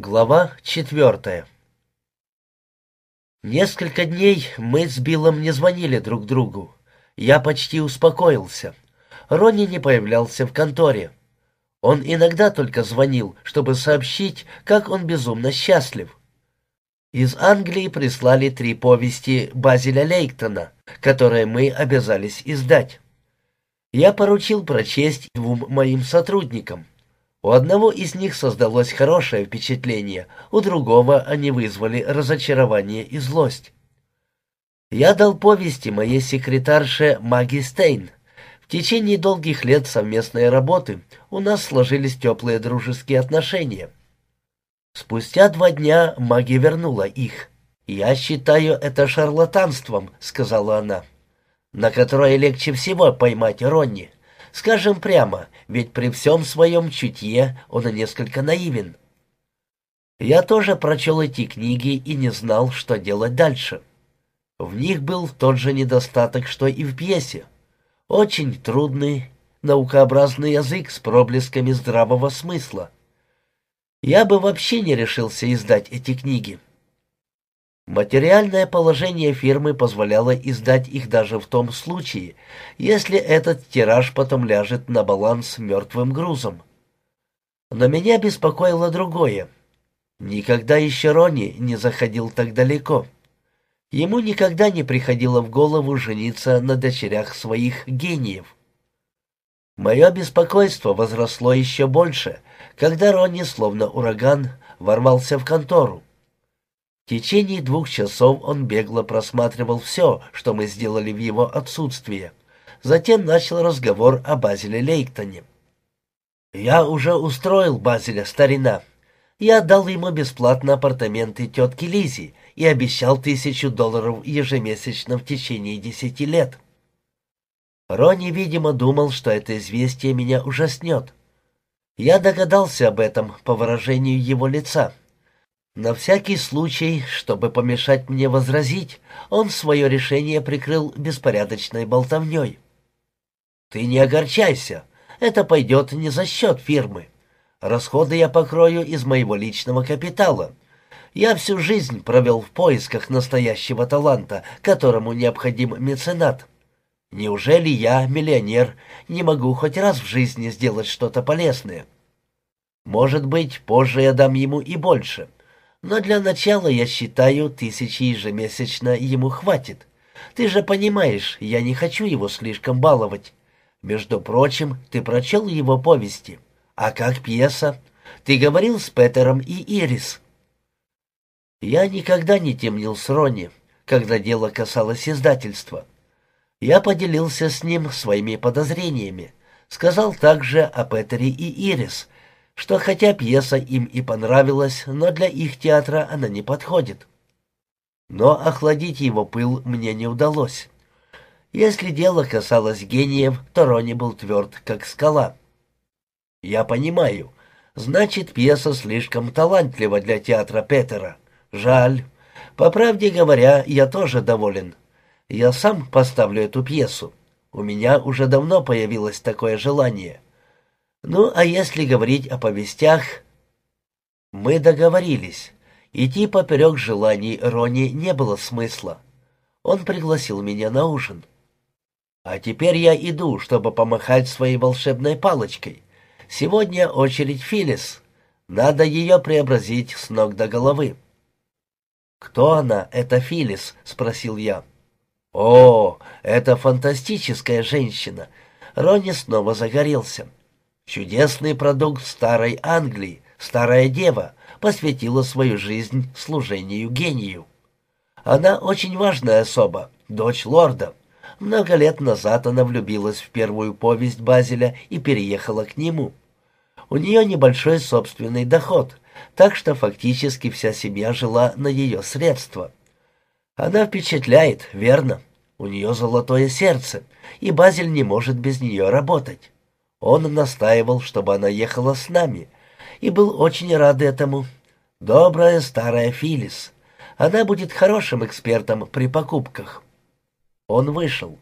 Глава четвертая Несколько дней мы с Биллом не звонили друг другу. Я почти успокоился. Ронни не появлялся в конторе. Он иногда только звонил, чтобы сообщить, как он безумно счастлив. Из Англии прислали три повести Базиля Лейктона, которые мы обязались издать. Я поручил прочесть двум моим сотрудникам — у одного из них создалось хорошее впечатление, у другого они вызвали разочарование и злость. Я дал повести моей секретарше Маги Стейн. В течение долгих лет совместной работы у нас сложились теплые дружеские отношения. Спустя два дня Маги вернула их. «Я считаю это шарлатанством», — сказала она, — «на которое легче всего поймать Ронни». Скажем прямо, ведь при всем своем чутье он несколько наивен. Я тоже прочел эти книги и не знал, что делать дальше. В них был тот же недостаток, что и в пьесе. Очень трудный, наукообразный язык с проблесками здравого смысла. Я бы вообще не решился издать эти книги. Материальное положение фирмы позволяло издать их даже в том случае, если этот тираж потом ляжет на баланс мертвым грузом. Но меня беспокоило другое. Никогда еще Рони не заходил так далеко. Ему никогда не приходило в голову жениться на дочерях своих гениев. Мое беспокойство возросло еще больше, когда Ронни, словно ураган, ворвался в контору. В течение двух часов он бегло просматривал все, что мы сделали в его отсутствие. Затем начал разговор о Базиле Лейктоне. «Я уже устроил Базиля, старина. Я отдал ему бесплатно апартаменты тетки Лизи и обещал тысячу долларов ежемесячно в течение десяти лет». Ронни, видимо, думал, что это известие меня ужаснет. Я догадался об этом по выражению его лица. На всякий случай, чтобы помешать мне возразить, он свое решение прикрыл беспорядочной болтовней. «Ты не огорчайся, это пойдет не за счет фирмы. Расходы я покрою из моего личного капитала. Я всю жизнь провел в поисках настоящего таланта, которому необходим меценат. Неужели я, миллионер, не могу хоть раз в жизни сделать что-то полезное? Может быть, позже я дам ему и больше». Но для начала, я считаю, тысячи ежемесячно ему хватит. Ты же понимаешь, я не хочу его слишком баловать. Между прочим, ты прочел его повести. А как пьеса? Ты говорил с Петером и Ирис?» Я никогда не темнил с Ронни, когда дело касалось издательства. Я поделился с ним своими подозрениями. Сказал также о Петере и Ирис, что хотя пьеса им и понравилась, но для их театра она не подходит. Но охладить его пыл мне не удалось. Если дело касалось гениев, то Рони был тверд, как скала. «Я понимаю. Значит, пьеса слишком талантлива для театра Петера. Жаль. По правде говоря, я тоже доволен. Я сам поставлю эту пьесу. У меня уже давно появилось такое желание». Ну, а если говорить о повестях... Мы договорились. Идти поперек желаний Рони не было смысла. Он пригласил меня на ужин. А теперь я иду, чтобы помахать своей волшебной палочкой. Сегодня очередь Филис. Надо ее преобразить с ног до головы. «Кто она, эта Филис?» — спросил я. «О, это фантастическая женщина!» Ронни снова загорелся. Чудесный продукт старой Англии, старая дева, посвятила свою жизнь служению гению. Она очень важная особа, дочь лорда. Много лет назад она влюбилась в первую повесть Базеля и переехала к нему. У нее небольшой собственный доход, так что фактически вся семья жила на ее средства. Она впечатляет, верно? У нее золотое сердце, и Базель не может без нее работать. Он настаивал, чтобы она ехала с нами, и был очень рад этому. Добрая старая Филис. Она будет хорошим экспертом при покупках. Он вышел.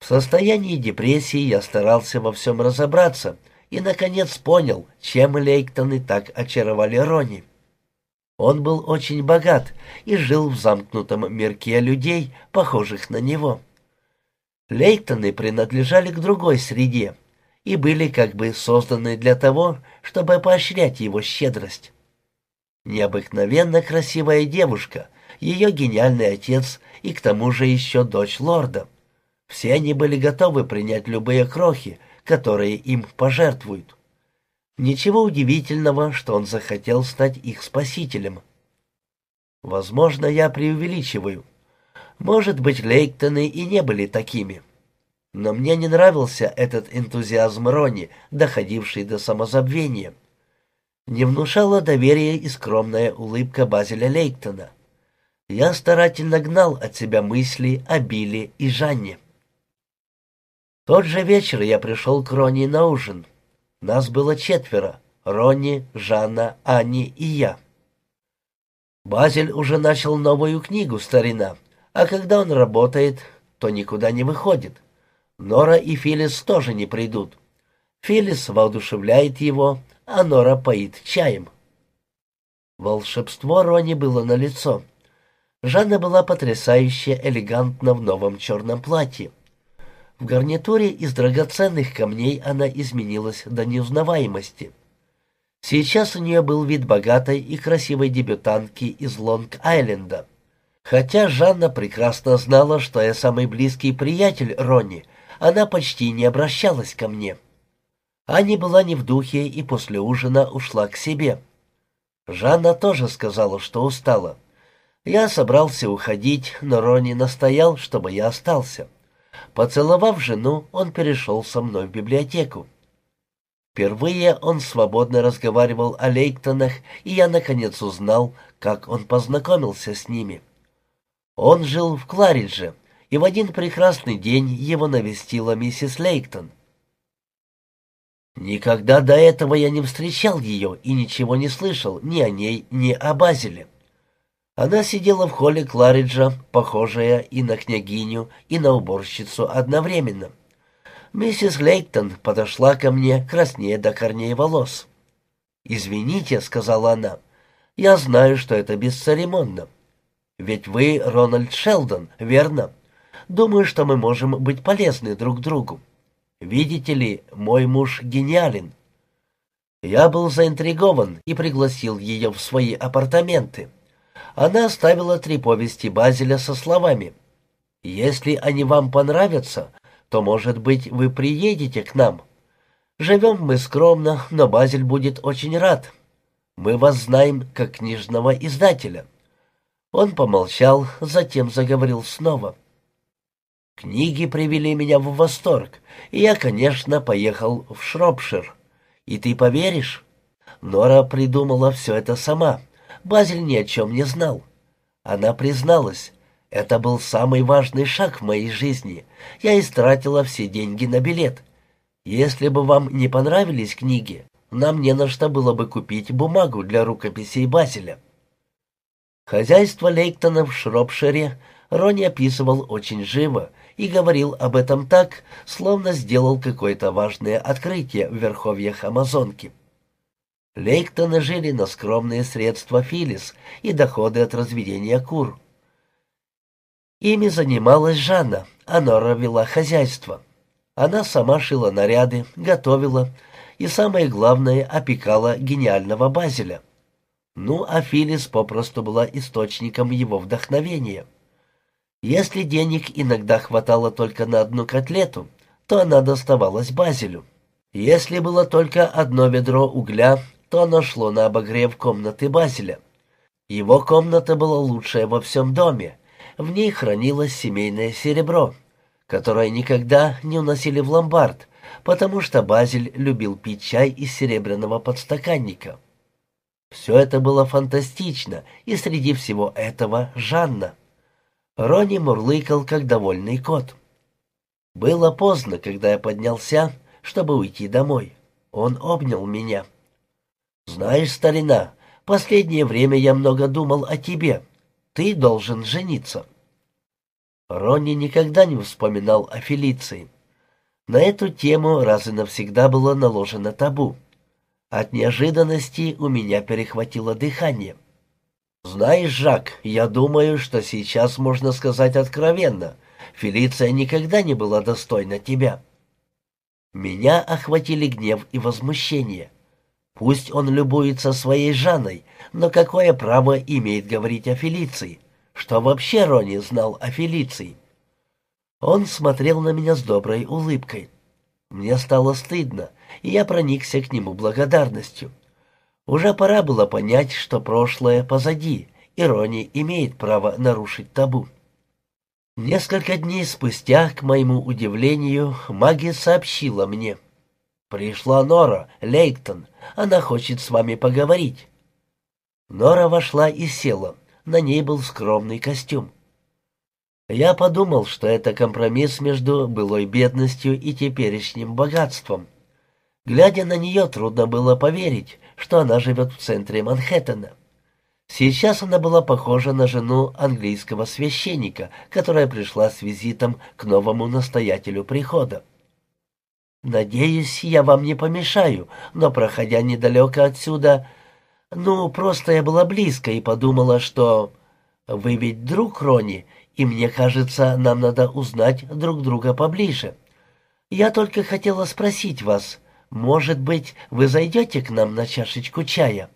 В состоянии депрессии я старался во всем разобраться и, наконец, понял, чем Лейктоны так очаровали Рони. Он был очень богат и жил в замкнутом мирке людей, похожих на него. Лейтоны принадлежали к другой среде и были как бы созданы для того, чтобы поощрять его щедрость. Необыкновенно красивая девушка, ее гениальный отец и к тому же еще дочь лорда. Все они были готовы принять любые крохи, которые им пожертвуют. Ничего удивительного, что он захотел стать их спасителем. Возможно, я преувеличиваю. Может быть, Лейктоны и не были такими. Но мне не нравился этот энтузиазм Рони, доходивший до самозабвения. Не внушала доверия и скромная улыбка Базеля Лейктона. Я старательно гнал от себя мысли о Билли и Жанне. Тот же вечер я пришел к Рони на ужин. Нас было четверо — Ронни, Жанна, Анни и я. Базель уже начал новую книгу «Старина», а когда он работает, то никуда не выходит. Нора и Филис тоже не придут. Филис воодушевляет его, а Нора поит чаем. Волшебство Рони было налицо. Жанна была потрясающе элегантна в новом черном платье. В гарнитуре из драгоценных камней она изменилась до неузнаваемости. Сейчас у нее был вид богатой и красивой дебютантки из Лонг-Айленда. Хотя Жанна прекрасно знала, что я самый близкий приятель Ронни, она почти не обращалась ко мне. Аня была не в духе и после ужина ушла к себе. Жанна тоже сказала, что устала. Я собрался уходить, но Ронни настоял, чтобы я остался. Поцеловав жену, он перешел со мной в библиотеку. Впервые он свободно разговаривал о Лейктонах, и я наконец узнал, как он познакомился с ними. Он жил в Кларидже, и в один прекрасный день его навестила миссис Лейктон. Никогда до этого я не встречал ее и ничего не слышал ни о ней, ни о Базеле. Она сидела в холле Клариджа, похожая и на княгиню, и на уборщицу одновременно. Миссис Лейктон подошла ко мне, краснее до корней волос. «Извините», — сказала она, — «я знаю, что это бесцеремонно. Ведь вы Рональд Шелдон, верно? Думаю, что мы можем быть полезны друг другу. Видите ли, мой муж гениален». Я был заинтригован и пригласил ее в свои апартаменты она оставила три повести Базеля со словами «Если они вам понравятся, то, может быть, вы приедете к нам. Живем мы скромно, но Базель будет очень рад. Мы вас знаем как книжного издателя». Он помолчал, затем заговорил снова. «Книги привели меня в восторг, и я, конечно, поехал в Шропшир. И ты поверишь?» Нора придумала все это сама. Базель ни о чем не знал. Она призналась, это был самый важный шаг в моей жизни. Я истратила все деньги на билет. Если бы вам не понравились книги, нам не на что было бы купить бумагу для рукописей Базеля. Хозяйство Лейктона в Шропшире Рони описывал очень живо и говорил об этом так, словно сделал какое-то важное открытие в верховьях Амазонки. Лейктоны жили на скромные средства Филис и доходы от разведения кур. Ими занималась Жанна, а Нора вела хозяйство. Она сама шила наряды, готовила и, самое главное, опекала гениального Базеля. Ну, а Филис попросту была источником его вдохновения. Если денег иногда хватало только на одну котлету, то она доставалась Базелю. Если было только одно ведро угля то оно шло на обогрев комнаты Базеля. Его комната была лучшая во всем доме. В ней хранилось семейное серебро, которое никогда не уносили в ломбард, потому что Базель любил пить чай из серебряного подстаканника. Все это было фантастично, и среди всего этого Жанна. Рони мурлыкал, как довольный кот. Было поздно, когда я поднялся, чтобы уйти домой. Он обнял меня. «Знаешь, старина, последнее время я много думал о тебе. Ты должен жениться». Ронни никогда не вспоминал о Фелиции. На эту тему раз и навсегда было наложено табу. От неожиданности у меня перехватило дыхание. «Знаешь, Жак, я думаю, что сейчас можно сказать откровенно. Фелиция никогда не была достойна тебя». Меня охватили гнев и возмущение. Пусть он любуется своей Жанной, но какое право имеет говорить о Фелиции? Что вообще Рони знал о Фелиции? Он смотрел на меня с доброй улыбкой. Мне стало стыдно, и я проникся к нему благодарностью. Уже пора было понять, что прошлое позади, и Рони имеет право нарушить табу. Несколько дней спустя, к моему удивлению, магия сообщила мне. «Пришла Нора, Лейктон. Она хочет с вами поговорить». Нора вошла и села. На ней был скромный костюм. Я подумал, что это компромисс между былой бедностью и теперешним богатством. Глядя на нее, трудно было поверить, что она живет в центре Манхэттена. Сейчас она была похожа на жену английского священника, которая пришла с визитом к новому настоятелю прихода. «Надеюсь, я вам не помешаю, но, проходя недалеко отсюда, ну, просто я была близко и подумала, что... Вы ведь друг Рони, и мне кажется, нам надо узнать друг друга поближе. Я только хотела спросить вас, может быть, вы зайдете к нам на чашечку чая?»